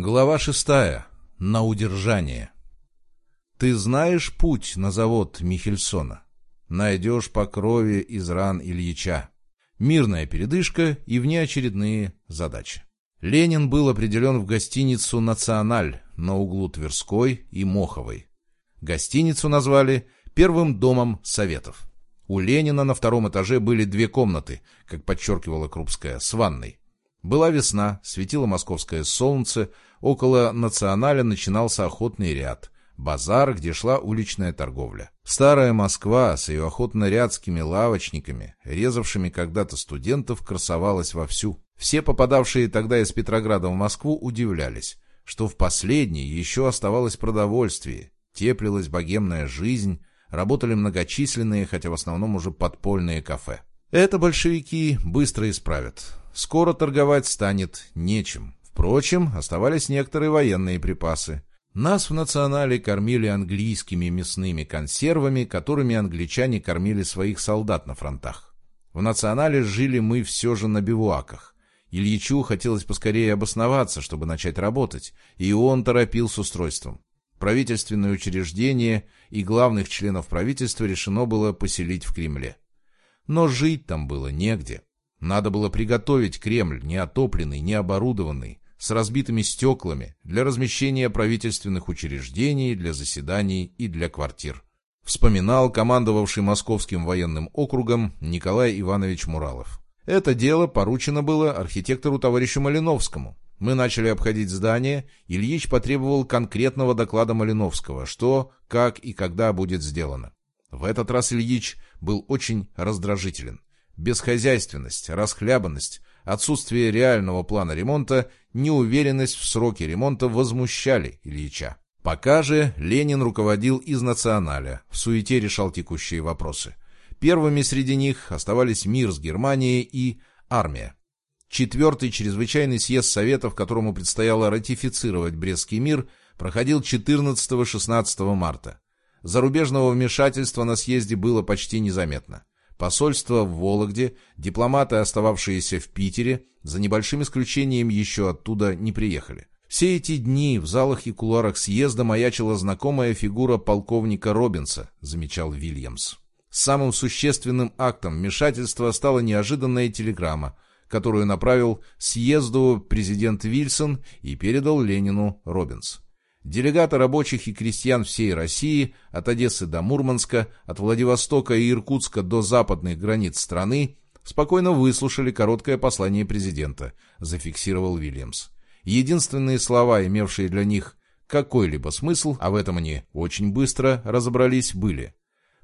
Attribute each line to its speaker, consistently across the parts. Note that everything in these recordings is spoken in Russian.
Speaker 1: Глава шестая. На удержание. Ты знаешь путь на завод Михельсона? Найдешь по крови из ран Ильича. Мирная передышка и внеочередные задачи. Ленин был определен в гостиницу «Националь» на углу Тверской и Моховой. Гостиницу назвали первым домом Советов. У Ленина на втором этаже были две комнаты, как подчеркивала Крупская, с ванной. Была весна, светило московское солнце, около «Националя» начинался охотный ряд, базар, где шла уличная торговля. Старая Москва с ее охотно-рядскими лавочниками, резавшими когда-то студентов, красовалась вовсю. Все попадавшие тогда из Петрограда в Москву удивлялись, что в последней еще оставалось продовольствие, теплилась богемная жизнь, работали многочисленные, хотя в основном уже подпольные кафе. Это большевики быстро исправят. Скоро торговать станет нечем. Впрочем, оставались некоторые военные припасы. Нас в национале кормили английскими мясными консервами, которыми англичане кормили своих солдат на фронтах. В национале жили мы все же на бивуаках. Ильичу хотелось поскорее обосноваться, чтобы начать работать, и он торопил с устройством. Правительственное учреждение и главных членов правительства решено было поселить в Кремле. Но жить там было негде. Надо было приготовить Кремль, неотопленный, необорудованный, с разбитыми стеклами, для размещения правительственных учреждений, для заседаний и для квартир. Вспоминал командовавший Московским военным округом Николай Иванович Муралов. Это дело поручено было архитектору товарищу Малиновскому, мы начали обходить здание, Ильич потребовал конкретного доклада Малиновского, что, как и когда будет сделано. В этот раз Ильич был очень раздражителен. Бесхозяйственность, расхлябанность, отсутствие реального плана ремонта, неуверенность в сроке ремонта возмущали Ильича. Пока же Ленин руководил из националя, в суете решал текущие вопросы. Первыми среди них оставались мир с Германией и армия. Четвертый чрезвычайный съезд Советов, которому предстояло ратифицировать Брестский мир, проходил 14-16 марта. Зарубежного вмешательства на съезде было почти незаметно. Посольство в Вологде, дипломаты, остававшиеся в Питере, за небольшим исключением еще оттуда не приехали. Все эти дни в залах и кулуарах съезда маячила знакомая фигура полковника Робинса, замечал Вильямс. Самым существенным актом вмешательства стала неожиданная телеграмма – которую направил съезду президент Вильсон и передал Ленину Робинс. Делегаты рабочих и крестьян всей России, от Одессы до Мурманска, от Владивостока и Иркутска до западных границ страны, спокойно выслушали короткое послание президента, зафиксировал Вильямс. Единственные слова, имевшие для них какой-либо смысл, а в этом они очень быстро разобрались, были.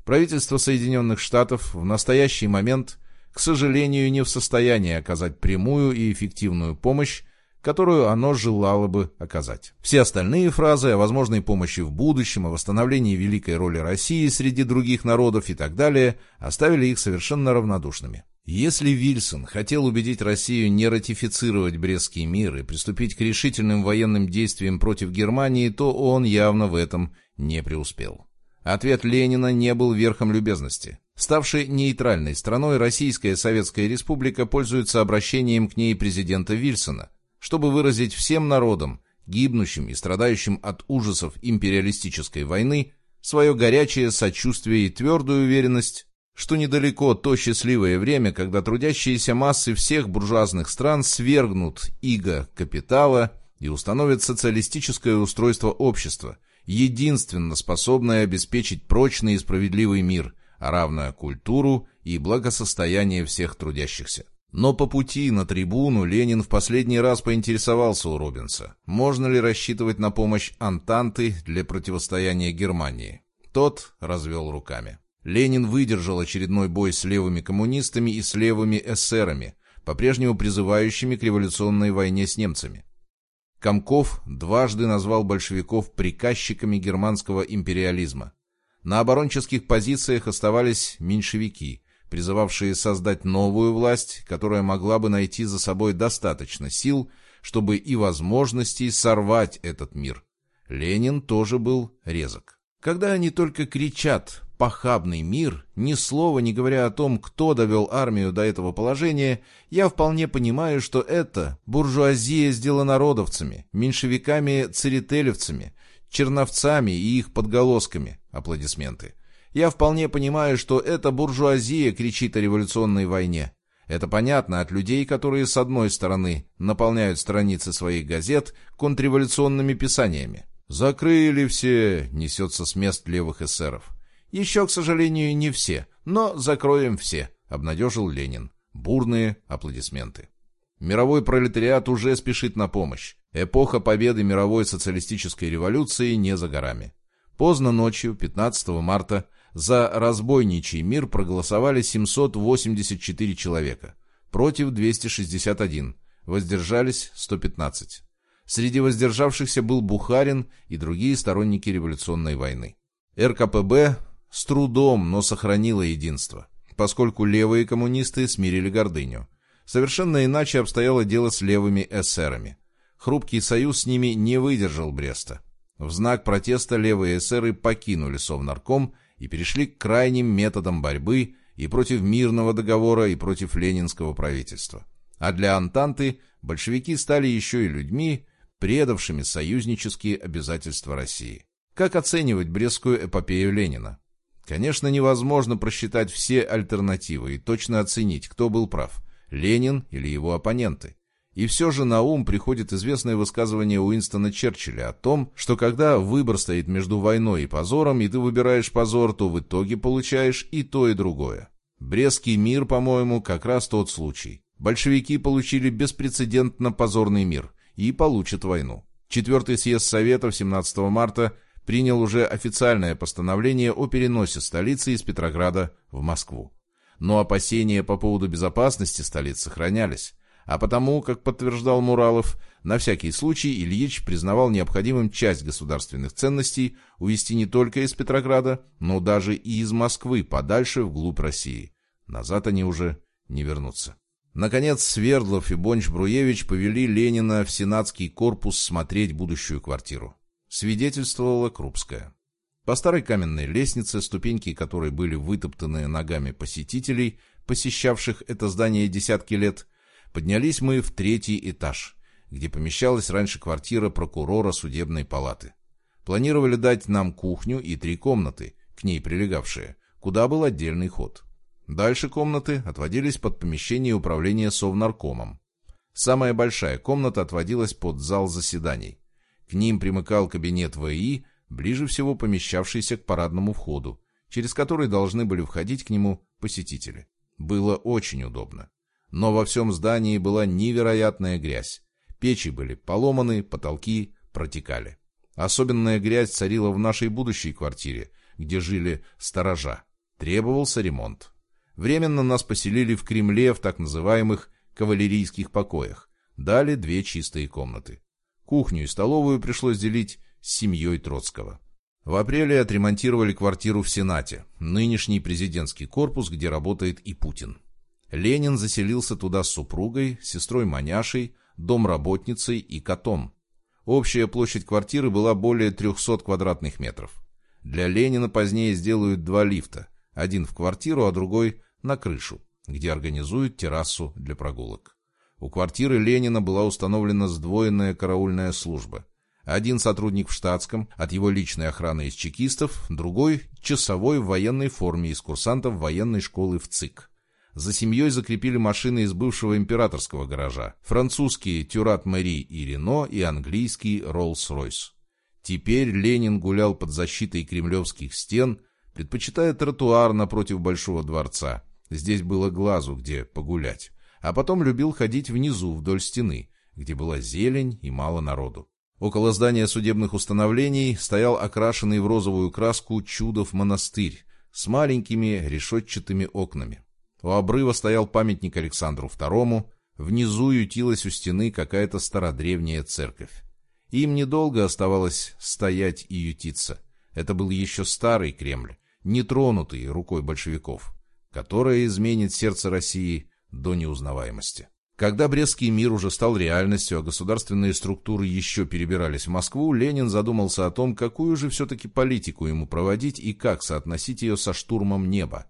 Speaker 1: Правительство Соединенных Штатов в настоящий момент к сожалению, не в состоянии оказать прямую и эффективную помощь, которую оно желало бы оказать. Все остальные фразы о возможной помощи в будущем, о восстановлении великой роли России среди других народов и так далее оставили их совершенно равнодушными. Если Вильсон хотел убедить Россию не ратифицировать Брестский мир и приступить к решительным военным действиям против Германии, то он явно в этом не преуспел. Ответ Ленина не был верхом любезности. Ставшей нейтральной страной, Российская Советская Республика пользуется обращением к ней президента Вильсона, чтобы выразить всем народам, гибнущим и страдающим от ужасов империалистической войны, свое горячее сочувствие и твердую уверенность, что недалеко то счастливое время, когда трудящиеся массы всех буржуазных стран свергнут иго капитала и установят социалистическое устройство общества, единственно способное обеспечить прочный и справедливый мир – а равное культуру и благосостояние всех трудящихся. Но по пути на трибуну Ленин в последний раз поинтересовался у Робинса, можно ли рассчитывать на помощь Антанты для противостояния Германии. Тот развел руками. Ленин выдержал очередной бой с левыми коммунистами и с левыми эсерами, по-прежнему призывающими к революционной войне с немцами. Комков дважды назвал большевиков приказчиками германского империализма. На оборонческих позициях оставались меньшевики, призывавшие создать новую власть, которая могла бы найти за собой достаточно сил, чтобы и возможностей сорвать этот мир. Ленин тоже был резок. Когда они только кричат похабный мир, ни слова не говоря о том, кто довел армию до этого положения, я вполне понимаю, что это буржуазия с делонародовцами, меньшевиками-церетелевцами, черновцами и их подголосками. Аплодисменты. Я вполне понимаю, что эта буржуазия кричит о революционной войне. Это понятно от людей, которые, с одной стороны, наполняют страницы своих газет контрреволюционными писаниями. «Закрыли все!» — несется с мест левых эсеров. «Еще, к сожалению, не все, но закроем все», — обнадежил Ленин. Бурные аплодисменты. Мировой пролетариат уже спешит на помощь. Эпоха победы мировой социалистической революции не за горами. Поздно ночью, 15 марта, за разбойничий мир проголосовали 784 человека, против 261, воздержались 115. Среди воздержавшихся был Бухарин и другие сторонники революционной войны. РКПБ с трудом, но сохранила единство, поскольку левые коммунисты смирили гордыню. Совершенно иначе обстояло дело с левыми эсерами. Хрупкий союз с ними не выдержал Бреста. В знак протеста левые эсеры покинули Совнарком и перешли к крайним методам борьбы и против мирного договора, и против ленинского правительства. А для Антанты большевики стали еще и людьми, предавшими союзнические обязательства России. Как оценивать Брестскую эпопею Ленина? Конечно, невозможно просчитать все альтернативы и точно оценить, кто был прав – Ленин или его оппоненты. И все же на ум приходит известное высказывание Уинстона Черчилля о том, что когда выбор стоит между войной и позором, и ты выбираешь позор, то в итоге получаешь и то, и другое. Брестский мир, по-моему, как раз тот случай. Большевики получили беспрецедентно позорный мир и получат войну. Четвертый съезд Советов 17 марта принял уже официальное постановление о переносе столицы из Петрограда в Москву. Но опасения по поводу безопасности столиц сохранялись. А потому, как подтверждал Муралов, на всякий случай Ильич признавал необходимым часть государственных ценностей увезти не только из Петрограда, но даже и из Москвы подальше вглубь России. Назад они уже не вернутся. Наконец, Свердлов и Бонч-Бруевич повели Ленина в сенатский корпус смотреть будущую квартиру. Свидетельствовала Крупская. По старой каменной лестнице, ступеньки которой были вытоптаны ногами посетителей, посещавших это здание десятки лет, Поднялись мы в третий этаж, где помещалась раньше квартира прокурора судебной палаты. Планировали дать нам кухню и три комнаты, к ней прилегавшие, куда был отдельный ход. Дальше комнаты отводились под помещение управления Совнаркомом. Самая большая комната отводилась под зал заседаний. К ним примыкал кабинет ВИ, ближе всего помещавшийся к парадному входу, через который должны были входить к нему посетители. Было очень удобно. Но во всем здании была невероятная грязь. Печи были поломаны, потолки протекали. Особенная грязь царила в нашей будущей квартире, где жили сторожа. Требовался ремонт. Временно нас поселили в Кремле в так называемых кавалерийских покоях. Дали две чистые комнаты. Кухню и столовую пришлось делить с семьей Троцкого. В апреле отремонтировали квартиру в Сенате, нынешний президентский корпус, где работает и Путин. Ленин заселился туда с супругой, сестрой Маняшей, домработницей и котом. Общая площадь квартиры была более 300 квадратных метров. Для Ленина позднее сделают два лифта, один в квартиру, а другой на крышу, где организуют террасу для прогулок. У квартиры Ленина была установлена сдвоенная караульная служба. Один сотрудник в штатском, от его личной охраны из чекистов, другой – часовой в военной форме из курсантов военной школы в ЦИК. За семьей закрепили машины из бывшего императорского гаража. Французские Тюрат Мэри и Рено и английский Роллс-Ройс. Теперь Ленин гулял под защитой кремлевских стен, предпочитая тротуар напротив Большого дворца. Здесь было глазу где погулять. А потом любил ходить внизу вдоль стены, где была зелень и мало народу. Около здания судебных установлений стоял окрашенный в розовую краску чудов монастырь с маленькими решетчатыми окнами. У обрыва стоял памятник Александру II, внизу ютилась у стены какая-то стародревняя церковь. Им недолго оставалось стоять и ютиться. Это был еще старый Кремль, нетронутый рукой большевиков, которая изменит сердце России до неузнаваемости. Когда Брестский мир уже стал реальностью, а государственные структуры еще перебирались в Москву, Ленин задумался о том, какую же все-таки политику ему проводить и как соотносить ее со штурмом неба.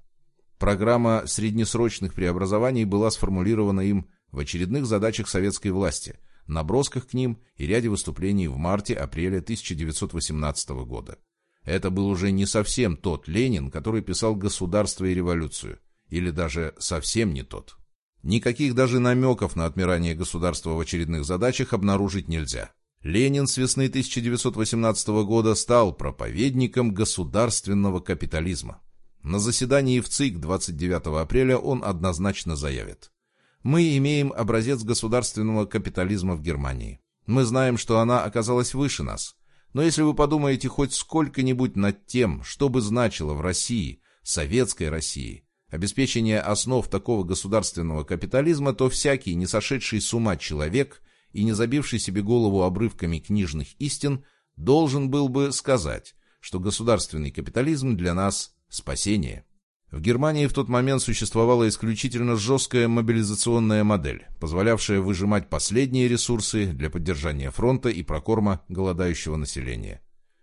Speaker 1: Программа среднесрочных преобразований была сформулирована им в очередных задачах советской власти, набросках к ним и ряде выступлений в марте-апреле 1918 года. Это был уже не совсем тот Ленин, который писал «Государство и революцию», или даже совсем не тот. Никаких даже намеков на отмирание государства в очередных задачах обнаружить нельзя. Ленин с весны 1918 года стал проповедником государственного капитализма. На заседании в ЦИК 29 апреля он однозначно заявит. Мы имеем образец государственного капитализма в Германии. Мы знаем, что она оказалась выше нас. Но если вы подумаете хоть сколько-нибудь над тем, что бы значило в России, советской России, обеспечения основ такого государственного капитализма, то всякий, не сошедший с ума человек и не забивший себе голову обрывками книжных истин, должен был бы сказать, что государственный капитализм для нас – спасение. В Германии в тот момент существовала исключительно жесткая мобилизационная модель, позволявшая выжимать последние ресурсы для поддержания фронта и прокорма голодающего населения.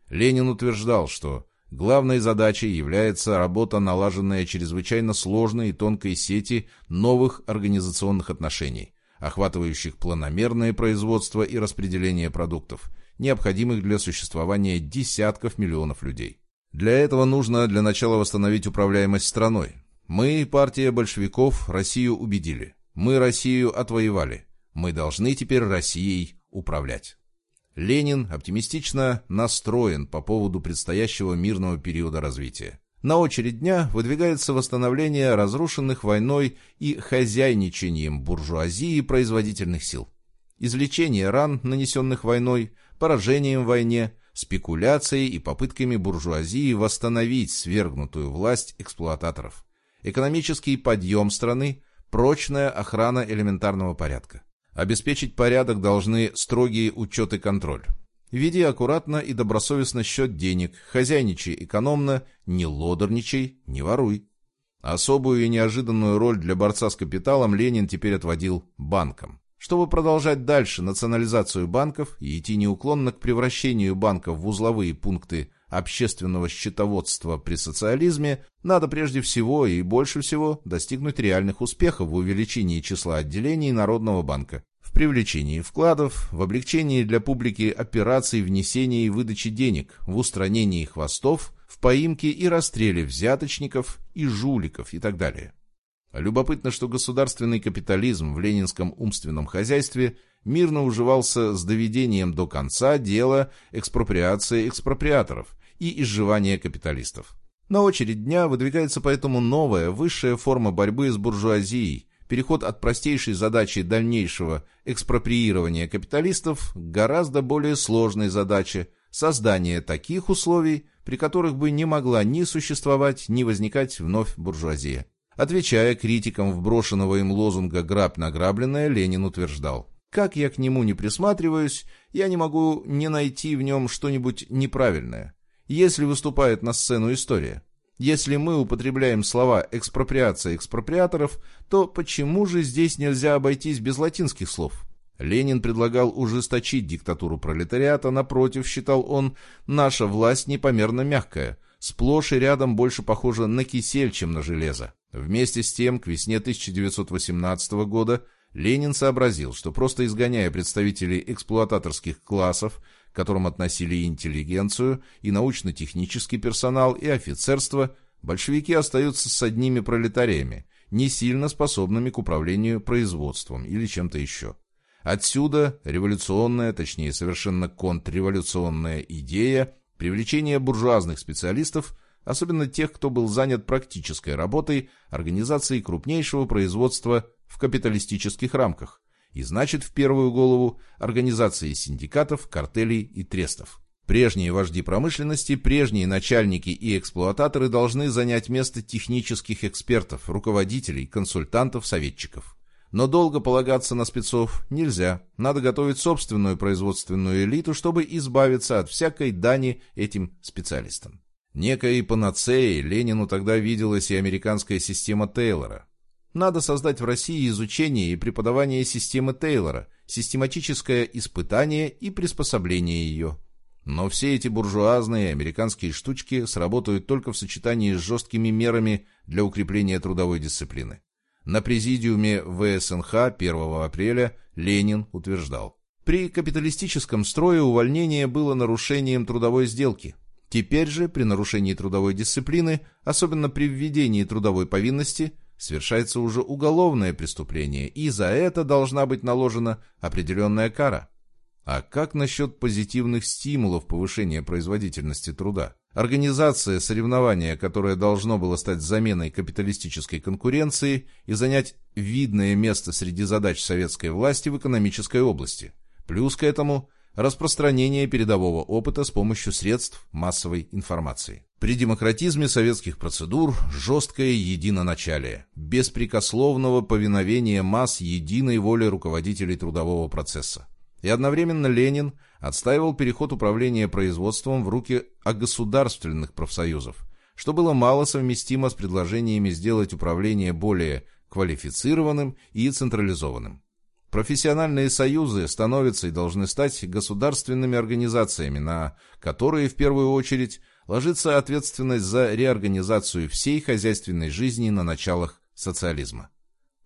Speaker 1: Ленин утверждал, что Главной задачей является работа, налаженная чрезвычайно сложной и тонкой сети новых организационных отношений, охватывающих планомерное производство и распределение продуктов, необходимых для существования десятков миллионов людей. Для этого нужно для начала восстановить управляемость страной. Мы, партия большевиков, Россию убедили. Мы Россию отвоевали. Мы должны теперь Россией управлять. Ленин оптимистично настроен по поводу предстоящего мирного периода развития. На очередь дня выдвигается восстановление разрушенных войной и хозяйничанием буржуазии производительных сил. Извлечение ран, нанесенных войной, поражением в войне, спекуляцией и попытками буржуазии восстановить свергнутую власть эксплуататоров. Экономический подъем страны, прочная охрана элементарного порядка. Обеспечить порядок должны строгие учет и контроль. Веди аккуратно и добросовестно счет денег, хозяйничай экономно, не лодорничай, не воруй. Особую и неожиданную роль для борца с капиталом Ленин теперь отводил банкам. Чтобы продолжать дальше национализацию банков и идти неуклонно к превращению банков в узловые пункты общественного счетоводства при социализме, надо прежде всего и больше всего достигнуть реальных успехов в увеличении числа отделений Народного банка, в привлечении вкладов, в облегчении для публики операций внесения и выдачи денег, в устранении хвостов, в поимке и расстреле взяточников и жуликов и так далее. Любопытно, что государственный капитализм в ленинском умственном хозяйстве мирно уживался с доведением до конца дела экспроприации экспроприаторов, и изживания капиталистов. На очередь дня выдвигается поэтому новая, высшая форма борьбы с буржуазией, переход от простейшей задачи дальнейшего экспроприирования капиталистов к гораздо более сложной задаче создания таких условий, при которых бы не могла ни существовать, ни возникать вновь буржуазия. Отвечая критикам вброшенного им лозунга «грабь награбленное», Ленин утверждал «Как я к нему не присматриваюсь, я не могу не найти в нем что-нибудь неправильное если выступает на сцену история. Если мы употребляем слова «экспроприация экспроприаторов», то почему же здесь нельзя обойтись без латинских слов? Ленин предлагал ужесточить диктатуру пролетариата, напротив, считал он, наша власть непомерно мягкая, сплошь и рядом больше похожа на кисель, чем на железо. Вместе с тем, к весне 1918 года Ленин сообразил, что просто изгоняя представителей эксплуататорских классов, к которым относили интеллигенцию, и научно-технический персонал, и офицерство, большевики остаются с одними пролетариями, не сильно способными к управлению производством или чем-то еще. Отсюда революционная, точнее совершенно контрреволюционная идея привлечения буржуазных специалистов, особенно тех, кто был занят практической работой организации крупнейшего производства в капиталистических рамках, и значит в первую голову организации синдикатов, картелей и трестов. Прежние вожди промышленности, прежние начальники и эксплуататоры должны занять место технических экспертов, руководителей, консультантов, советчиков. Но долго полагаться на спецов нельзя. Надо готовить собственную производственную элиту, чтобы избавиться от всякой дани этим специалистам. Некой панацеей Ленину тогда виделась и американская система Тейлора. Надо создать в России изучение и преподавание системы Тейлора, систематическое испытание и приспособление ее. Но все эти буржуазные американские штучки сработают только в сочетании с жесткими мерами для укрепления трудовой дисциплины. На президиуме ВСНХ 1 апреля Ленин утверждал, при капиталистическом строе увольнение было нарушением трудовой сделки. Теперь же, при нарушении трудовой дисциплины, особенно при введении трудовой повинности, совершается уже уголовное преступление, и за это должна быть наложена определенная кара. А как насчет позитивных стимулов повышения производительности труда? Организация соревнования, которое должно было стать заменой капиталистической конкуренции и занять видное место среди задач советской власти в экономической области. Плюс к этому распространение передового опыта с помощью средств массовой информации. При демократизме советских процедур жесткое единоначалие, беспрекословного повиновения масс единой воле руководителей трудового процесса. И одновременно Ленин отстаивал переход управления производством в руки государственных профсоюзов, что было мало совместимо с предложениями сделать управление более квалифицированным и централизованным. Профессиональные союзы становятся и должны стать государственными организациями, на которые в первую очередь ложится ответственность за реорганизацию всей хозяйственной жизни на началах социализма.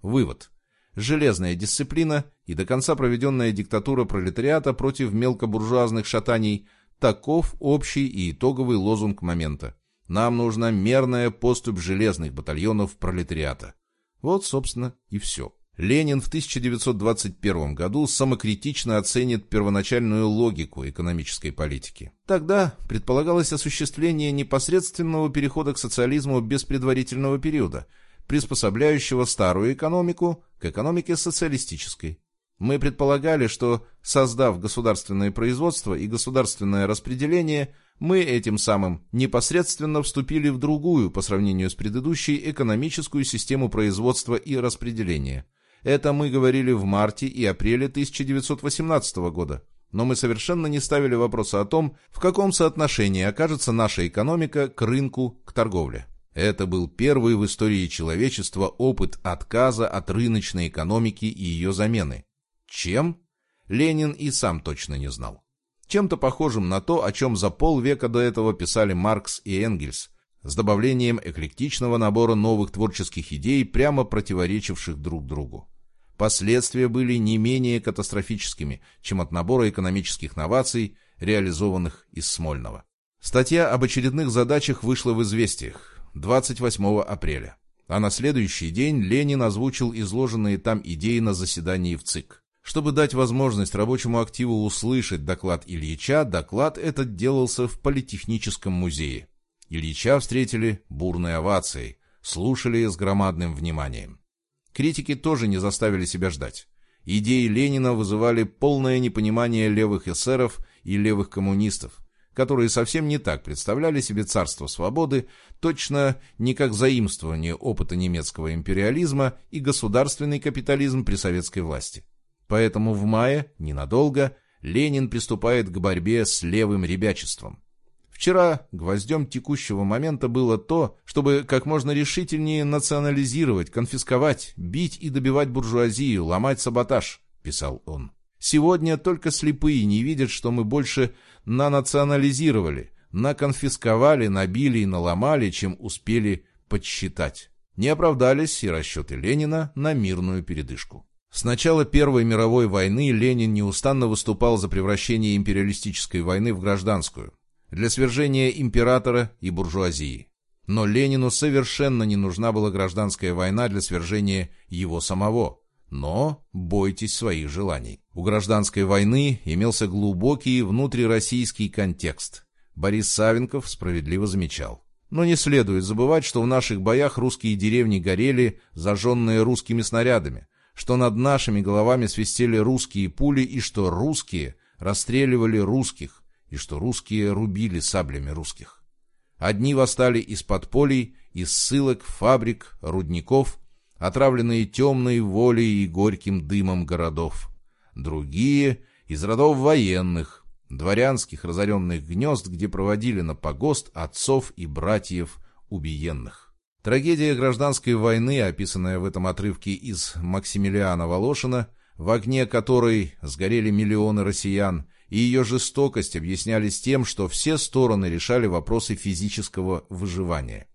Speaker 1: Вывод. Железная дисциплина и до конца проведенная диктатура пролетариата против мелкобуржуазных шатаний – таков общий и итоговый лозунг момента. Нам нужна мерная поступь железных батальонов пролетариата. Вот, собственно, и все. Ленин в 1921 году самокритично оценит первоначальную логику экономической политики. Тогда предполагалось осуществление непосредственного перехода к социализму без предварительного периода, приспособляющего старую экономику к экономике социалистической. Мы предполагали, что, создав государственное производство и государственное распределение, мы этим самым непосредственно вступили в другую по сравнению с предыдущей экономическую систему производства и распределения – это мы говорили в марте и апреле 1918 года. Но мы совершенно не ставили вопроса о том, в каком соотношении окажется наша экономика к рынку, к торговле. Это был первый в истории человечества опыт отказа от рыночной экономики и ее замены. Чем? Ленин и сам точно не знал. Чем-то похожим на то, о чем за полвека до этого писали Маркс и Энгельс, с добавлением эклектичного набора новых творческих идей, прямо противоречивших друг другу. Последствия были не менее катастрофическими, чем от набора экономических новаций, реализованных из Смольного. Статья об очередных задачах вышла в «Известиях» 28 апреля. А на следующий день Ленин озвучил изложенные там идеи на заседании в ЦИК. Чтобы дать возможность рабочему активу услышать доклад Ильича, доклад этот делался в Политехническом музее. Ильича встретили бурной овацией, слушали с громадным вниманием. Критики тоже не заставили себя ждать. Идеи Ленина вызывали полное непонимание левых эсеров и левых коммунистов, которые совсем не так представляли себе царство свободы, точно не как заимствование опыта немецкого империализма и государственный капитализм при советской власти. Поэтому в мае, ненадолго, Ленин приступает к борьбе с левым ребячеством. Вчера гвоздем текущего момента было то, чтобы как можно решительнее национализировать, конфисковать, бить и добивать буржуазию, ломать саботаж, писал он. Сегодня только слепые не видят, что мы больше нанационализировали, наконфисковали, набили и наломали, чем успели подсчитать. Не оправдались и расчеты Ленина на мирную передышку. С начала Первой мировой войны Ленин неустанно выступал за превращение империалистической войны в гражданскую для свержения императора и буржуазии. Но Ленину совершенно не нужна была гражданская война для свержения его самого. Но бойтесь своих желаний. У гражданской войны имелся глубокий внутрироссийский контекст. Борис Савенков справедливо замечал. Но не следует забывать, что в наших боях русские деревни горели, зажженные русскими снарядами, что над нашими головами свистели русские пули и что русские расстреливали русских, и что русские рубили саблями русских. Одни восстали из-под полей, из ссылок, фабрик, рудников, отравленные темной волей и горьким дымом городов. Другие — из родов военных, дворянских разоренных гнезд, где проводили на погост отцов и братьев убиенных. Трагедия гражданской войны, описанная в этом отрывке из Максимилиана Волошина, в огне которой сгорели миллионы россиян, и ее жестокость объяснялись тем, что все стороны решали вопросы физического выживания.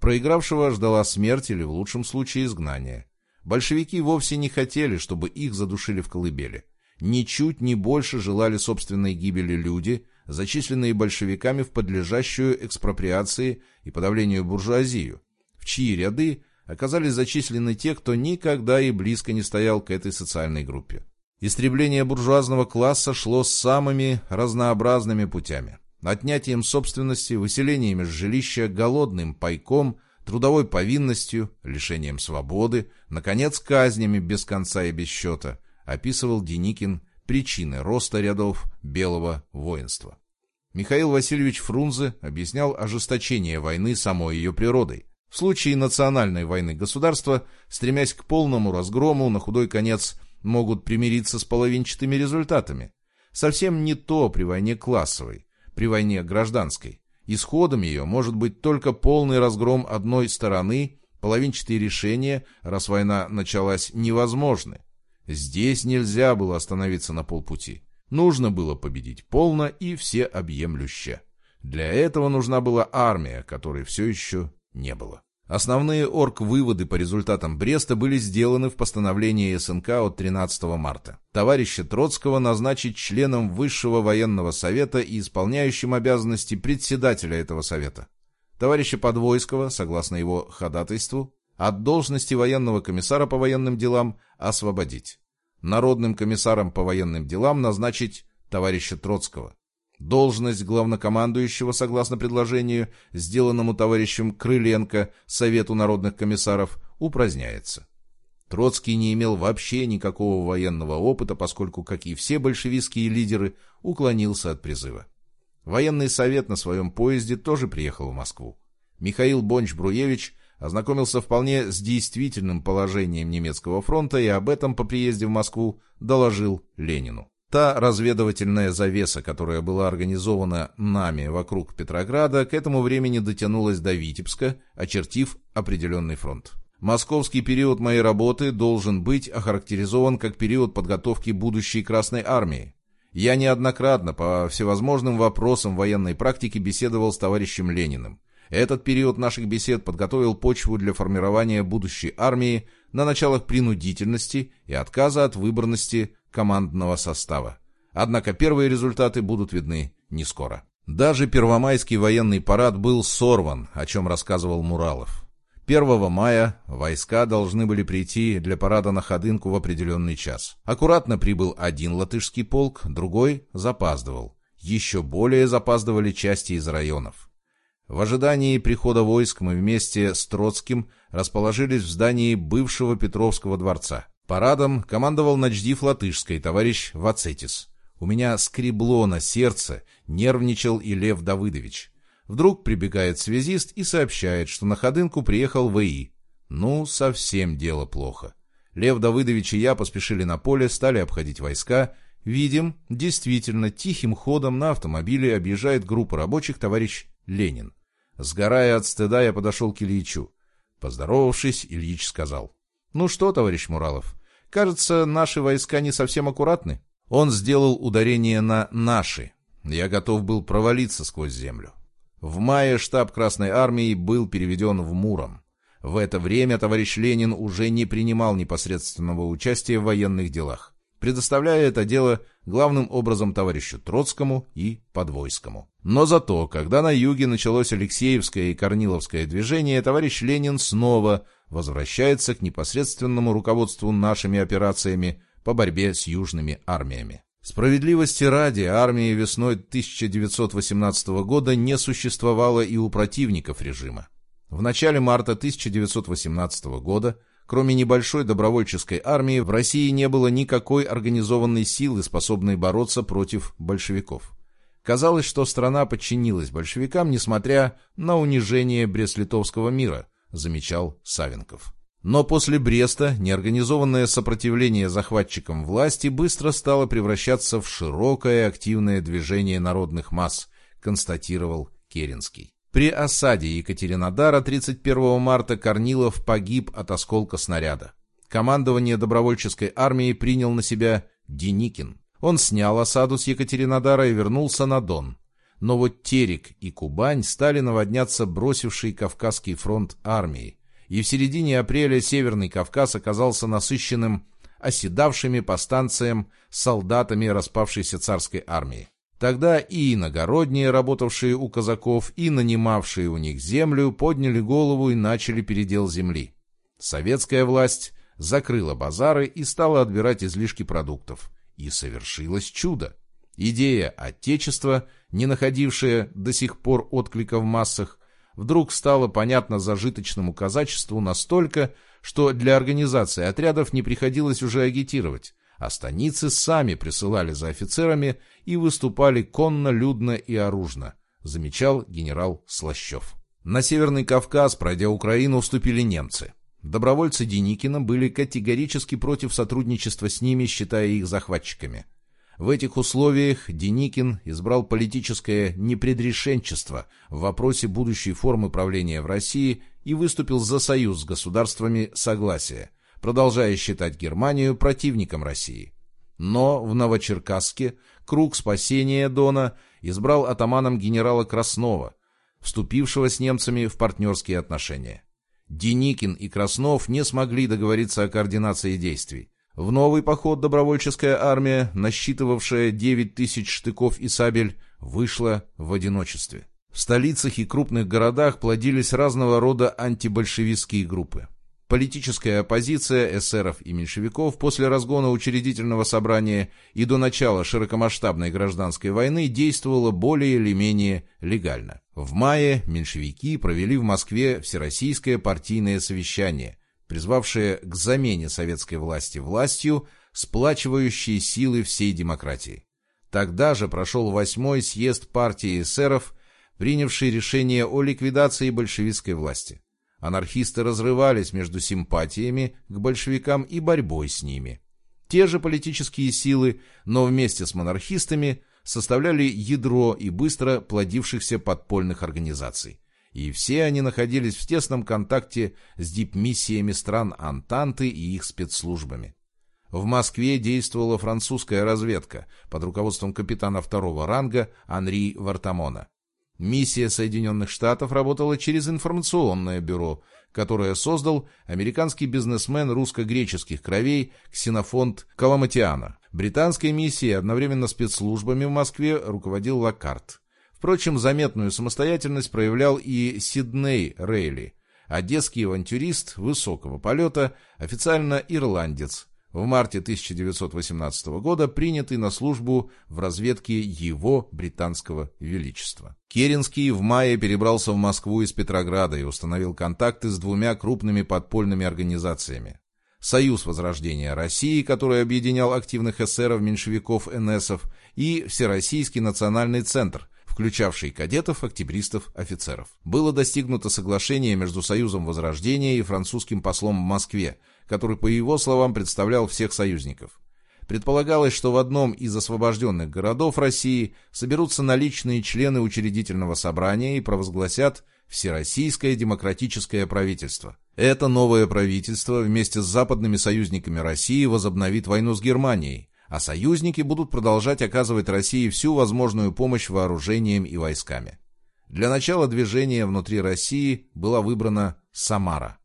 Speaker 1: Проигравшего ждала смерть или, в лучшем случае, изгнание. Большевики вовсе не хотели, чтобы их задушили в колыбели. Ничуть не больше желали собственной гибели люди, зачисленные большевиками в подлежащую экспроприации и подавлению буржуазию, чьи ряды оказались зачислены те, кто никогда и близко не стоял к этой социальной группе. Истребление буржуазного класса шло самыми разнообразными путями. Отнятием собственности, выселением из жилища, голодным пайком, трудовой повинностью, лишением свободы, наконец, казнями без конца и без счета, описывал Деникин причины роста рядов белого воинства. Михаил Васильевич Фрунзе объяснял ожесточение войны самой ее природой. В случае национальной войны государства, стремясь к полному разгрому, на худой конец могут примириться с половинчатыми результатами. Совсем не то при войне классовой, при войне гражданской. Исходом ее может быть только полный разгром одной стороны, половинчатые решения, раз война началась, невозможны. Здесь нельзя было остановиться на полпути. Нужно было победить полно и всеобъемлюще. Для этого нужна была армия, которой все еще не было. Основные орг-выводы по результатам Бреста были сделаны в постановлении СНК от 13 марта. Товарища Троцкого назначить членом Высшего военного совета и исполняющим обязанности председателя этого совета. Товарища Подвойского, согласно его ходатайству, от должности военного комиссара по военным делам освободить. Народным комиссаром по военным делам назначить товарища Троцкого. Должность главнокомандующего, согласно предложению, сделанному товарищем Крыленко Совету народных комиссаров, упраздняется. Троцкий не имел вообще никакого военного опыта, поскольку, как и все большевистские лидеры, уклонился от призыва. Военный совет на своем поезде тоже приехал в Москву. Михаил Бонч-Бруевич ознакомился вполне с действительным положением немецкого фронта и об этом по приезде в Москву доложил Ленину. Та разведывательная завеса, которая была организована нами вокруг Петрограда, к этому времени дотянулась до Витебска, очертив определенный фронт. Московский период моей работы должен быть охарактеризован как период подготовки будущей Красной Армии. Я неоднократно по всевозможным вопросам военной практики беседовал с товарищем Лениным. Этот период наших бесед подготовил почву для формирования будущей армии на началах принудительности и отказа от выборности командного состава. Однако первые результаты будут видны не скоро. Даже Первомайский военный парад был сорван, о чем рассказывал Муралов. 1 мая войска должны были прийти для парада на Ходынку в определенный час. Аккуратно прибыл один латышский полк, другой запаздывал. Еще более запаздывали части из районов. В ожидании прихода войск мы вместе с Троцким расположились в здании бывшего Петровского дворца. Парадом командовал начдив латышской товарищ Вацетис. У меня скребло на сердце, нервничал и Лев Давыдович. Вдруг прибегает связист и сообщает, что на Ходынку приехал ВИ. Ну, совсем дело плохо. Лев Давыдович и я поспешили на поле, стали обходить войска. Видим, действительно, тихим ходом на автомобиле объезжает группа рабочих товарищ Ленин. Сгорая от стыда, я подошел к Ильичу. Поздоровавшись, Ильич сказал. «Ну что, товарищ Муралов, кажется, наши войска не совсем аккуратны». Он сделал ударение на «наши». Я готов был провалиться сквозь землю. В мае штаб Красной Армии был переведен в Муром. В это время товарищ Ленин уже не принимал непосредственного участия в военных делах, предоставляя это дело главным образом товарищу Троцкому и Подвойскому. Но зато, когда на юге началось Алексеевское и Корниловское движение, товарищ Ленин снова возвращается к непосредственному руководству нашими операциями по борьбе с южными армиями. Справедливости ради, армии весной 1918 года не существовало и у противников режима. В начале марта 1918 года, кроме небольшой добровольческой армии, в России не было никакой организованной силы, способной бороться против большевиков. Казалось, что страна подчинилась большевикам, несмотря на унижение Брест-Литовского мира – замечал Савенков. Но после Бреста неорганизованное сопротивление захватчикам власти быстро стало превращаться в широкое активное движение народных масс, констатировал Керенский. При осаде Екатеринодара 31 марта Корнилов погиб от осколка снаряда. Командование добровольческой армии принял на себя Деникин. Он снял осаду с Екатеринодара и вернулся на Дон. Но вот Терек и Кубань стали наводняться бросившей Кавказский фронт армией, и в середине апреля Северный Кавказ оказался насыщенным оседавшими по станциям солдатами распавшейся царской армии. Тогда и иногородние, работавшие у казаков, и нанимавшие у них землю, подняли голову и начали передел земли. Советская власть закрыла базары и стала отбирать излишки продуктов. И совершилось чудо. Идея Отечества, не находившая до сих пор отклика в массах, вдруг стала понятна зажиточному казачеству настолько, что для организации отрядов не приходилось уже агитировать, а станицы сами присылали за офицерами и выступали конно, людно и оружно, замечал генерал Слащев. На Северный Кавказ, пройдя Украину, вступили немцы. Добровольцы Деникина были категорически против сотрудничества с ними, считая их захватчиками. В этих условиях Деникин избрал политическое непредрешенчество в вопросе будущей формы правления в России и выступил за союз с государствами согласия, продолжая считать Германию противником России. Но в Новочеркасске круг спасения Дона избрал атаманом генерала Краснова, вступившего с немцами в партнерские отношения. Деникин и Краснов не смогли договориться о координации действий. В новый поход добровольческая армия, насчитывавшая 9 тысяч штыков и сабель, вышла в одиночестве. В столицах и крупных городах плодились разного рода антибольшевистские группы. Политическая оппозиция эсеров и меньшевиков после разгона учредительного собрания и до начала широкомасштабной гражданской войны действовала более или менее легально. В мае меньшевики провели в Москве Всероссийское партийное совещание – призвавшее к замене советской власти властью, сплачивающей силы всей демократии. Тогда же прошел восьмой съезд партии эсеров, принявший решение о ликвидации большевистской власти. Анархисты разрывались между симпатиями к большевикам и борьбой с ними. Те же политические силы, но вместе с монархистами, составляли ядро и быстро плодившихся подпольных организаций и все они находились в тесном контакте с дипмиссиями стран Антанты и их спецслужбами. В Москве действовала французская разведка под руководством капитана второго ранга Анри Вартамона. Миссия Соединенных Штатов работала через информационное бюро, которое создал американский бизнесмен русско-греческих кровей Ксенофонт Каламатиана. Британской миссией одновременно спецслужбами в Москве руководил Лакарт. Впрочем, заметную самостоятельность проявлял и Сидней Рейли, одесский авантюрист высокого полета, официально ирландец, в марте 1918 года принятый на службу в разведке его британского величества. Керенский в мае перебрался в Москву из Петрограда и установил контакты с двумя крупными подпольными организациями. Союз Возрождения России, который объединял активных эсеров, меньшевиков, НСов, и Всероссийский национальный центр – включавший кадетов, октябристов, офицеров. Было достигнуто соглашение между Союзом Возрождения и французским послом в Москве, который, по его словам, представлял всех союзников. Предполагалось, что в одном из освобожденных городов России соберутся наличные члены учредительного собрания и провозгласят Всероссийское демократическое правительство. Это новое правительство вместе с западными союзниками России возобновит войну с Германией, а союзники будут продолжать оказывать России всю возможную помощь вооружением и войсками. Для начала движения внутри России была выбрана Самара.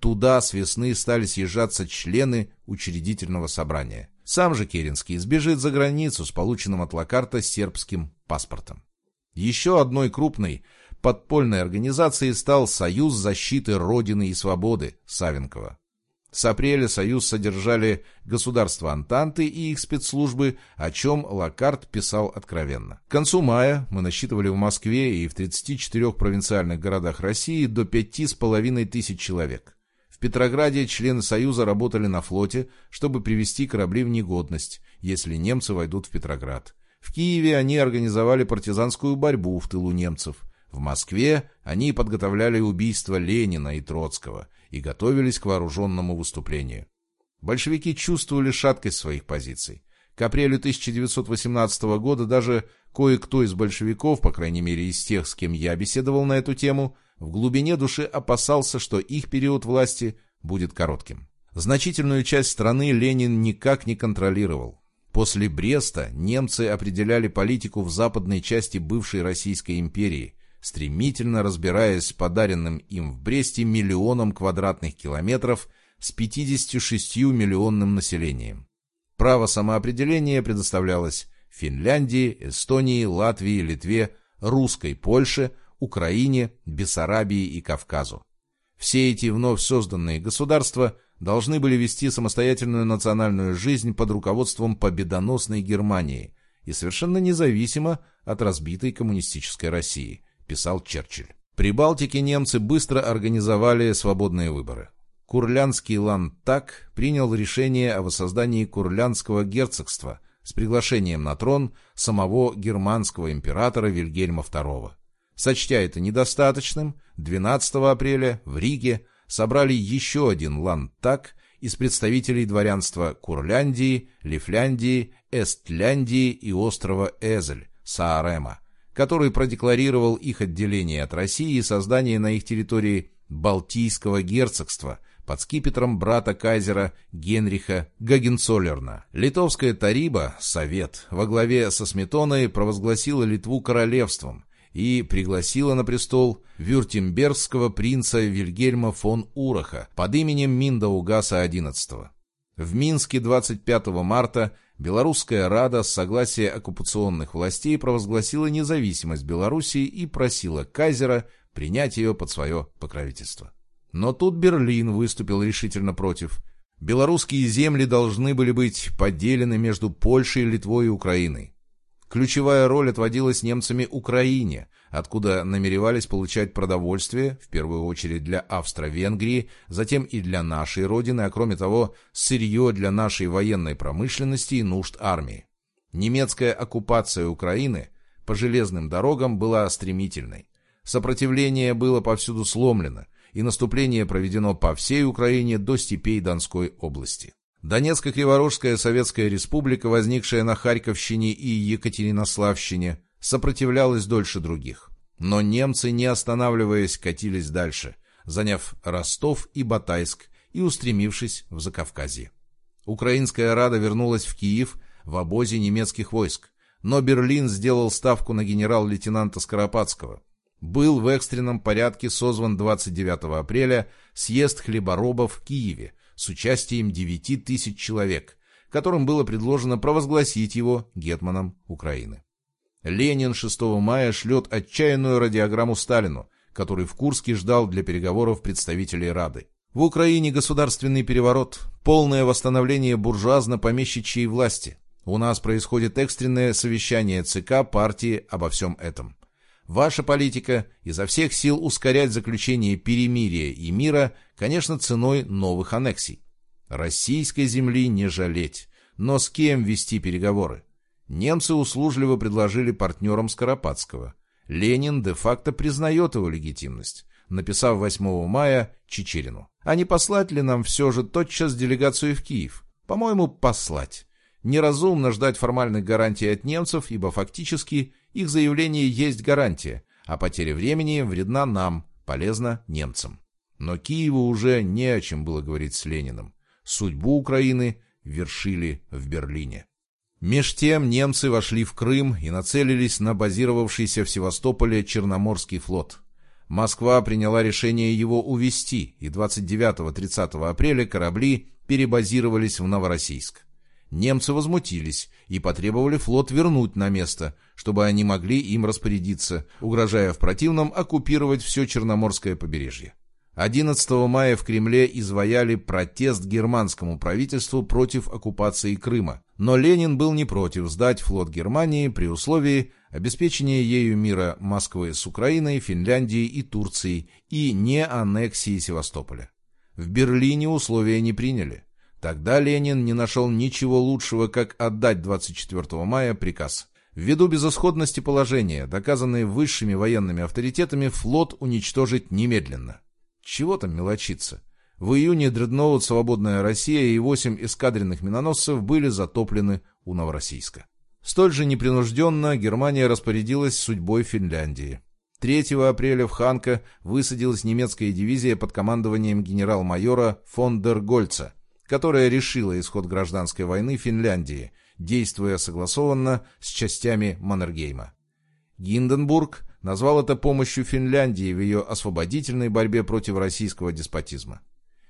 Speaker 1: Туда с весны стали съезжаться члены учредительного собрания. Сам же Керенский сбежит за границу с полученным от Лакарта сербским паспортом. Еще одной крупной подпольной организацией стал Союз защиты Родины и Свободы Савенкова. С апреля Союз содержали государства Антанты и их спецслужбы, о чем Лакарт писал откровенно. К концу мая мы насчитывали в Москве и в 34 провинциальных городах России до 5,5 тысяч человек. В Петрограде члены Союза работали на флоте, чтобы привести корабли в негодность, если немцы войдут в Петроград. В Киеве они организовали партизанскую борьбу в тылу немцев. В Москве они подготовляли убийство Ленина и Троцкого и готовились к вооруженному выступлению. Большевики чувствовали шаткость своих позиций. К апрелю 1918 года даже Кое-кто из большевиков, по крайней мере из тех, с кем я беседовал на эту тему, в глубине души опасался, что их период власти будет коротким. Значительную часть страны Ленин никак не контролировал. После Бреста немцы определяли политику в западной части бывшей Российской империи, стремительно разбираясь с подаренным им в Бресте миллионом квадратных километров с 56-миллионным населением. Право самоопределения предоставлялось Финляндии, Эстонии, Латвии, Литве, Русской Польше, Украине, Бессарабии и Кавказу. Все эти вновь созданные государства должны были вести самостоятельную национальную жизнь под руководством победоносной Германии и совершенно независимо от разбитой коммунистической России, писал Черчилль. При Балтике немцы быстро организовали свободные выборы. Курлянский ландтаг принял решение о воссоздании Курлянского герцогства с приглашением на трон самого германского императора Вильгельма II. Сочтя это недостаточным, 12 апреля в Риге собрали еще один ландтаг из представителей дворянства Курляндии, Лифляндии, Эстляндии и острова Эзель, Саарема, который продекларировал их отделение от России и создание на их территории Балтийского герцогства под скипетром брата кайзера Генриха Гагенцоллерна. Литовская Тариба, Совет, во главе со Сметоной провозгласила Литву королевством и пригласила на престол вюртембергского принца Вильгельма фон Ураха под именем Миндаугаса XI. В Минске 25 марта Белорусская Рада с согласия оккупационных властей провозгласила независимость Белоруссии и просила кайзера принять ее под свое покровительство. Но тут Берлин выступил решительно против. Белорусские земли должны были быть поделены между Польшей, Литвой и Украиной. Ключевая роль отводилась немцами Украине, откуда намеревались получать продовольствие, в первую очередь для Австро-Венгрии, затем и для нашей родины, а кроме того, сырье для нашей военной промышленности и нужд армии. Немецкая оккупация Украины по железным дорогам была стремительной. Сопротивление было повсюду сломлено, и наступление проведено по всей Украине до степей Донской области. Донецко-Криворожская Советская Республика, возникшая на Харьковщине и Екатеринославщине, сопротивлялась дольше других. Но немцы, не останавливаясь, катились дальше, заняв Ростов и Батайск и устремившись в Закавказье. Украинская Рада вернулась в Киев в обозе немецких войск, но Берлин сделал ставку на генерал-лейтенанта Скоропадского, был в экстренном порядке созван 29 апреля съезд хлеборобов в Киеве с участием 9 тысяч человек, которым было предложено провозгласить его гетманом Украины. Ленин 6 мая шлет отчаянную радиограмму Сталину, который в Курске ждал для переговоров представителей Рады. В Украине государственный переворот, полное восстановление буржуазно-помещичьей власти. У нас происходит экстренное совещание ЦК партии обо всем этом. Ваша политика изо всех сил ускорять заключение перемирия и мира, конечно, ценой новых аннексий. Российской земли не жалеть, но с кем вести переговоры? Немцы услужливо предложили партнерам Скоропадского. Ленин де-факто признает его легитимность, написав 8 мая Чечерину. А не послать ли нам все же тотчас делегацию в Киев? По-моему, послать. Неразумно ждать формальных гарантий от немцев, ибо фактически их заявление есть гарантия, а потеря времени вредна нам, полезна немцам. Но Киеву уже не о чем было говорить с Лениным. Судьбу Украины вершили в Берлине. Меж тем немцы вошли в Крым и нацелились на базировавшийся в Севастополе Черноморский флот. Москва приняла решение его увести, и 29-30 апреля корабли перебазировались в Новороссийск. Немцы возмутились и потребовали флот вернуть на место, чтобы они могли им распорядиться, угрожая в противном оккупировать все Черноморское побережье. 11 мая в Кремле изваяли протест германскому правительству против оккупации Крыма, но Ленин был не против сдать флот Германии при условии обеспечения ею мира Москвы с Украиной, Финляндией и Турцией и не аннексии Севастополя. В Берлине условия не приняли. Тогда Ленин не нашел ничего лучшего, как отдать 24 мая приказ. Ввиду безысходности положения, доказанные высшими военными авторитетами, флот уничтожить немедленно. Чего там мелочиться? В июне дредноут «Свободная Россия» и восемь эскадренных миноносцев были затоплены у Новороссийска. Столь же непринужденно Германия распорядилась судьбой Финляндии. 3 апреля в Ханка высадилась немецкая дивизия под командованием генерал-майора фон дер Гольца, которая решила исход гражданской войны Финляндии, действуя согласованно с частями Маннергейма. Гинденбург назвал это помощью Финляндии в ее освободительной борьбе против российского деспотизма.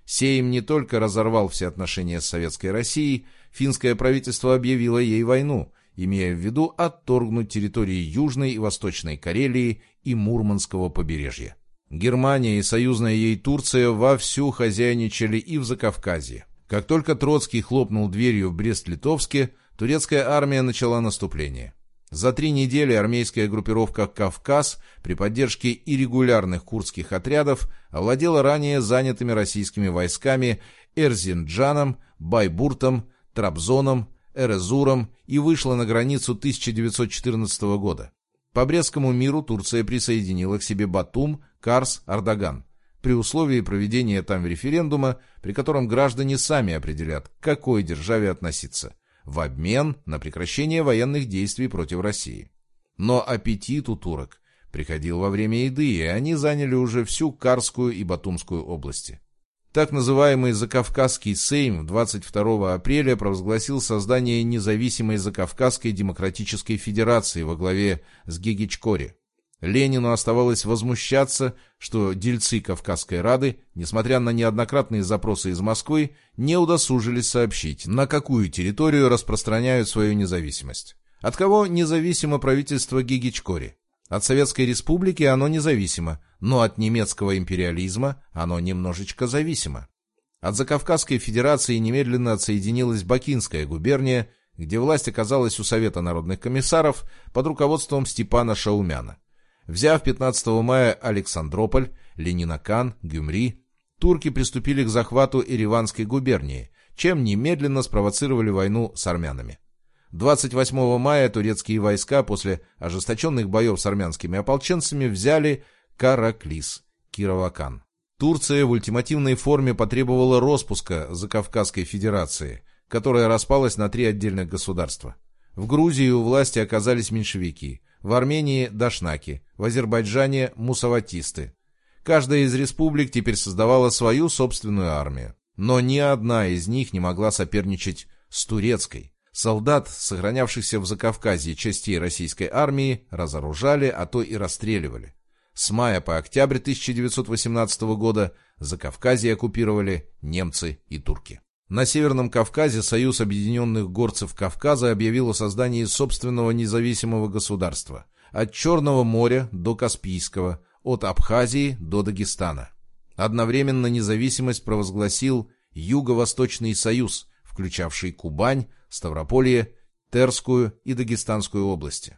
Speaker 1: Сейм не только разорвал все отношения с Советской Россией, финское правительство объявило ей войну, имея в виду отторгнуть территории Южной и Восточной Карелии и Мурманского побережья. Германия и союзная ей Турция вовсю хозяйничали и в Закавказье. Как только Троцкий хлопнул дверью в Брест-Литовске, турецкая армия начала наступление. За три недели армейская группировка «Кавказ» при поддержке иррегулярных курдских отрядов овладела ранее занятыми российскими войсками Эрзинджаном, Байбуртом, Трабзоном, Эрезуром и вышла на границу 1914 года. По Брестскому миру Турция присоединила к себе Батум, Карс, Ардаган, при условии проведения там референдума, при котором граждане сами определят, к какой державе относиться – в обмен на прекращение военных действий против России. Но аппетит у турок приходил во время еды, и они заняли уже всю Карскую и Батумскую области. Так называемый Закавказский Сейм 22 апреля провозгласил создание независимой Закавказской Демократической Федерации во главе с Гегичкори. Ленину оставалось возмущаться, что дельцы Кавказской Рады, несмотря на неоднократные запросы из Москвы, не удосужились сообщить, на какую территорию распространяют свою независимость. От кого независимо правительство Гигичкори? От Советской Республики оно независимо, но от немецкого империализма оно немножечко зависимо. От Закавказской Федерации немедленно отсоединилась Бакинская губерния, где власть оказалась у Совета народных комиссаров под руководством Степана Шаумяна. Взяв 15 мая Александрополь, Ленинакан, Гюмри, турки приступили к захвату Ириванской губернии, чем немедленно спровоцировали войну с армянами. 28 мая турецкие войска после ожесточенных боев с армянскими ополченцами взяли Караклис, Кировакан. Турция в ультимативной форме потребовала распуска Закавказской Федерации, которая распалась на три отдельных государства. В Грузии у власти оказались меньшевики, в Армении – дашнаки, в Азербайджане – мусаватисты. Каждая из республик теперь создавала свою собственную армию. Но ни одна из них не могла соперничать с турецкой. Солдат, сохранявшихся в Закавказье частей российской армии, разоружали, а то и расстреливали. С мая по октябрь 1918 года Закавказье оккупировали немцы и турки. На Северном Кавказе Союз Объединенных Горцев Кавказа объявил о создании собственного независимого государства. От Черного моря до Каспийского, от Абхазии до Дагестана. Одновременно независимость провозгласил Юго-Восточный Союз, включавший Кубань, Ставрополье, Терскую и Дагестанскую области.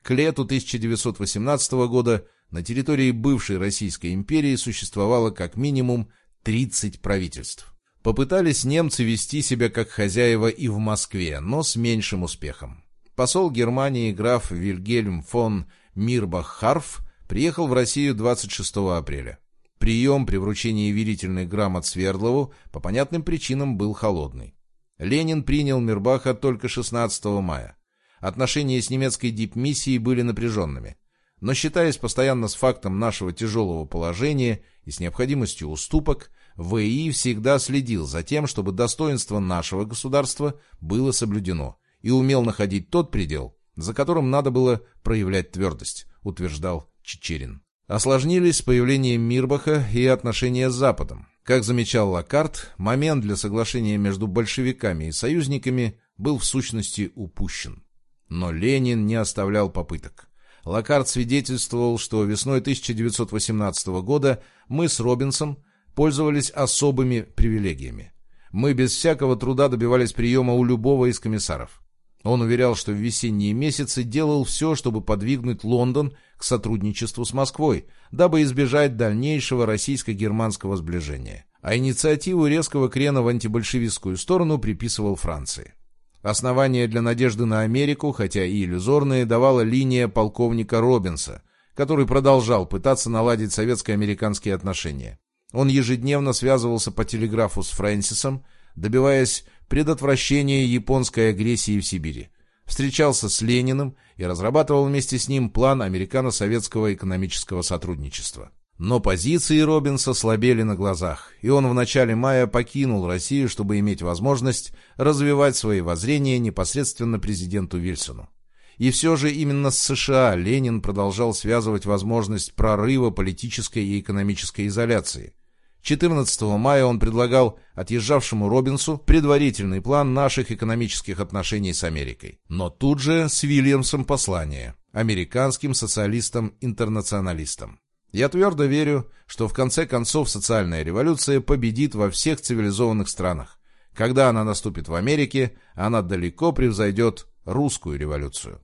Speaker 1: К лету 1918 года на территории бывшей Российской империи существовало как минимум 30 правительств. Попытались немцы вести себя как хозяева и в Москве, но с меньшим успехом. Посол Германии граф Вильгельм фон Мирбах-Харф приехал в Россию 26 апреля. Прием при вручении верительных грамот Свердлову по понятным причинам был холодный. Ленин принял Мирбаха только 16 мая. Отношения с немецкой дипмиссией были напряженными. Но считаясь постоянно с фактом нашего тяжелого положения и с необходимостью уступок, ВИ всегда следил за тем, чтобы достоинство нашего государства было соблюдено и умел находить тот предел, за которым надо было проявлять твердость, утверждал Чечерин. Осложнились с появлением Мирбаха и отношения с Западом. Как замечал Лакарт, момент для соглашения между большевиками и союзниками был в сущности упущен. Но Ленин не оставлял попыток. Лакарт свидетельствовал, что весной 1918 года мы с Робинсом пользовались особыми привилегиями. Мы без всякого труда добивались приема у любого из комиссаров. Он уверял, что в весенние месяцы делал все, чтобы подвигнуть Лондон к сотрудничеству с Москвой, дабы избежать дальнейшего российско-германского сближения. А инициативу резкого крена в антибольшевистскую сторону приписывал Франции. Основание для надежды на Америку, хотя и иллюзорные, давала линия полковника Робинса, который продолжал пытаться наладить советско-американские отношения. Он ежедневно связывался по телеграфу с Фрэнсисом, добиваясь предотвращения японской агрессии в Сибири. встречался с Лениным и разрабатывал вместе с ним план американо-советского экономического сотрудничества. Но позиции Робинса слабели на глазах, и он в начале мая покинул Россию, чтобы иметь возможность развивать свои воззрения непосредственно президенту Вильсону. И все же именно с США Ленин продолжал связывать возможность прорыва политической и экономической изоляции. 14 мая он предлагал отъезжавшему Робинсу предварительный план наших экономических отношений с Америкой. Но тут же с Вильямсом послание американским социалистам-интернационалистам. Я твердо верю, что в конце концов социальная революция победит во всех цивилизованных странах. Когда она наступит в Америке, она далеко превзойдет русскую революцию.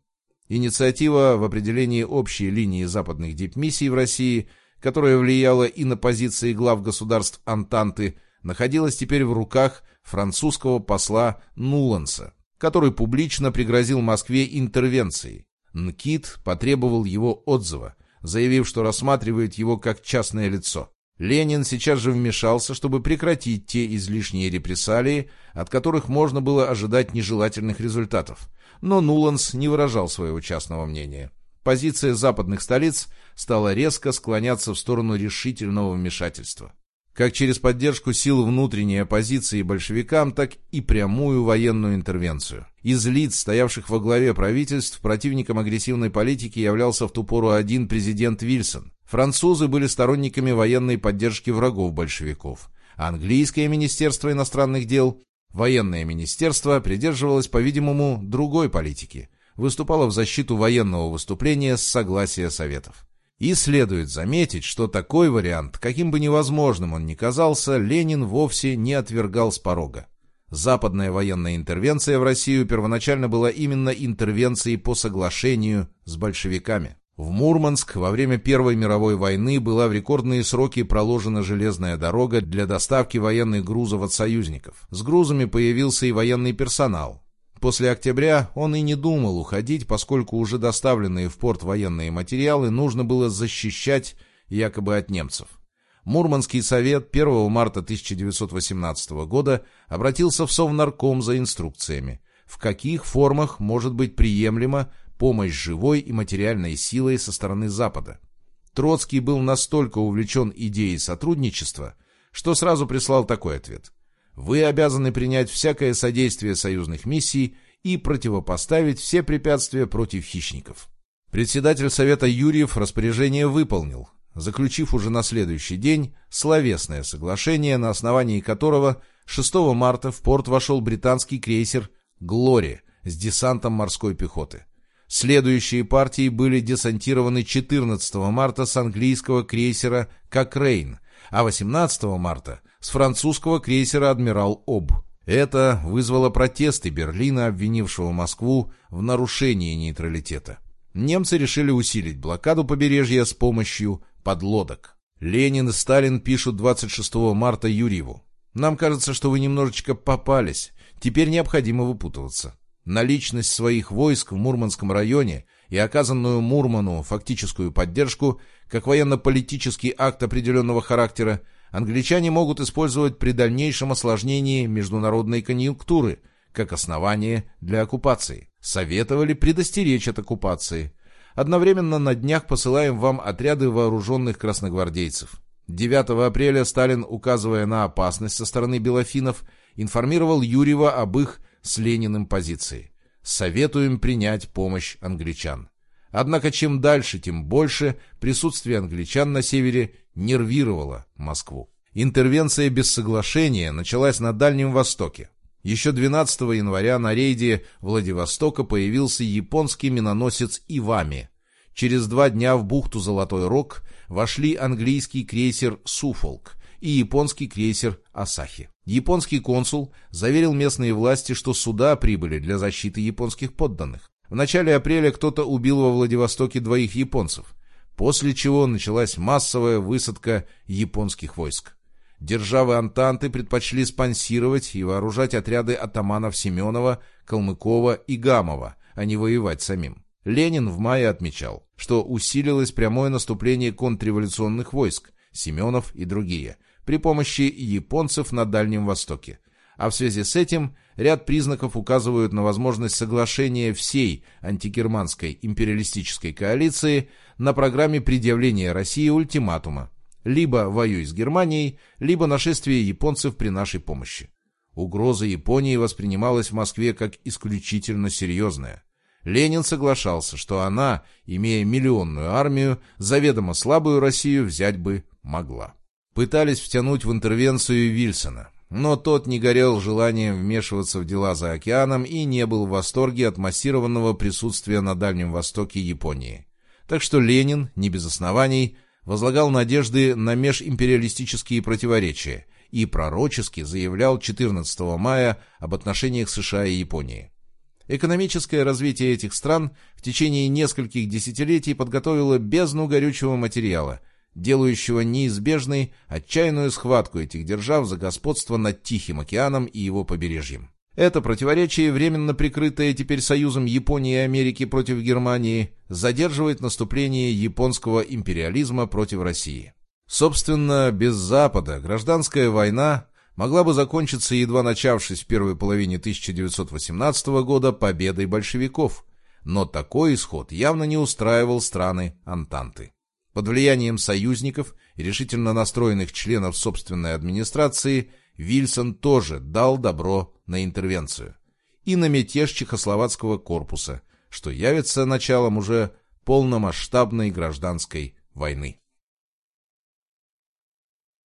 Speaker 1: Инициатива в определении общей линии западных дипмиссий в России, которая влияла и на позиции глав государств Антанты, находилась теперь в руках французского посла Нуланса, который публично пригрозил Москве интервенцией. Нкит потребовал его отзыва, заявив, что рассматривает его как частное лицо. Ленин сейчас же вмешался, чтобы прекратить те излишние репрессалии, от которых можно было ожидать нежелательных результатов – но Нуланс не выражал своего частного мнения. Позиция западных столиц стала резко склоняться в сторону решительного вмешательства. Как через поддержку сил внутренней оппозиции большевикам, так и прямую военную интервенцию. Из лиц, стоявших во главе правительств, противником агрессивной политики являлся в ту пору один президент Вильсон. Французы были сторонниками военной поддержки врагов большевиков. Английское министерство иностранных дел Военное министерство придерживалось, по-видимому, другой политики, выступало в защиту военного выступления с согласия Советов. И следует заметить, что такой вариант, каким бы невозможным он ни казался, Ленин вовсе не отвергал с порога. Западная военная интервенция в Россию первоначально была именно интервенцией по соглашению с большевиками. В Мурманск во время Первой мировой войны была в рекордные сроки проложена железная дорога для доставки военных грузов от союзников. С грузами появился и военный персонал. После октября он и не думал уходить, поскольку уже доставленные в порт военные материалы нужно было защищать якобы от немцев. Мурманский совет 1 марта 1918 года обратился в Совнарком за инструкциями, в каких формах может быть приемлемо помощь живой и материальной силой со стороны Запада. Троцкий был настолько увлечен идеей сотрудничества, что сразу прислал такой ответ. «Вы обязаны принять всякое содействие союзных миссий и противопоставить все препятствия против хищников». Председатель Совета Юрьев распоряжение выполнил, заключив уже на следующий день словесное соглашение, на основании которого 6 марта в порт вошел британский крейсер «Глори» с десантом морской пехоты. Следующие партии были десантированы 14 марта с английского крейсера «Кокрейн», а 18 марта с французского крейсера «Адмирал Об». Это вызвало протесты Берлина, обвинившего Москву в нарушении нейтралитета. Немцы решили усилить блокаду побережья с помощью подлодок. Ленин и Сталин пишут 26 марта Юрьеву. «Нам кажется, что вы немножечко попались. Теперь необходимо выпутываться. Наличность своих войск в Мурманском районе и оказанную Мурману фактическую поддержку, как военно-политический акт определенного характера, англичане могут использовать при дальнейшем осложнении международной конъюнктуры, как основание для оккупации. Советовали предостеречь от оккупации. Одновременно на днях посылаем вам отряды вооруженных красногвардейцев. 9 апреля Сталин, указывая на опасность со стороны белофинов, информировал Юрьева об их с Лениным позиции. Советуем принять помощь англичан. Однако чем дальше, тем больше присутствие англичан на севере нервировало Москву. Интервенция без соглашения началась на Дальнем Востоке. Еще 12 января на рейде Владивостока появился японский миноносец Ивами. Через два дня в бухту Золотой Рог вошли английский крейсер «Суфолк» и японский крейсер «Асахи». Японский консул заверил местные власти, что суда прибыли для защиты японских подданных. В начале апреля кто-то убил во Владивостоке двоих японцев, после чего началась массовая высадка японских войск. Державы Антанты предпочли спонсировать и вооружать отряды атаманов Семенова, Калмыкова и Гамова, а не воевать самим. Ленин в мае отмечал, что усилилось прямое наступление контрреволюционных войск, Семенов и другие – при помощи японцев на Дальнем Востоке. А в связи с этим ряд признаков указывают на возможность соглашения всей антигерманской империалистической коалиции на программе предъявления России ультиматума либо воюй с Германией, либо нашествие японцев при нашей помощи. Угроза Японии воспринималась в Москве как исключительно серьезная. Ленин соглашался, что она, имея миллионную армию, заведомо слабую Россию взять бы могла. Пытались втянуть в интервенцию Вильсона, но тот не горел желанием вмешиваться в дела за океаном и не был в восторге от массированного присутствия на Дальнем Востоке Японии. Так что Ленин, не без оснований, возлагал надежды на межимпериалистические противоречия и пророчески заявлял 14 мая об отношениях США и Японии. Экономическое развитие этих стран в течение нескольких десятилетий подготовило бездну горючего материала – делающего неизбежной отчаянную схватку этих держав за господство над Тихим океаном и его побережьем. Это противоречие, временно прикрытое теперь союзом Японии и Америки против Германии, задерживает наступление японского империализма против России. Собственно, без Запада гражданская война могла бы закончиться, едва начавшись в первой половине 1918 года победой большевиков, но такой исход явно не устраивал страны Антанты. Под влиянием союзников и решительно настроенных членов собственной администрации Вильсон тоже дал добро на интервенцию и на мятеж Чехословацкого корпуса, что явится началом уже полномасштабной гражданской войны.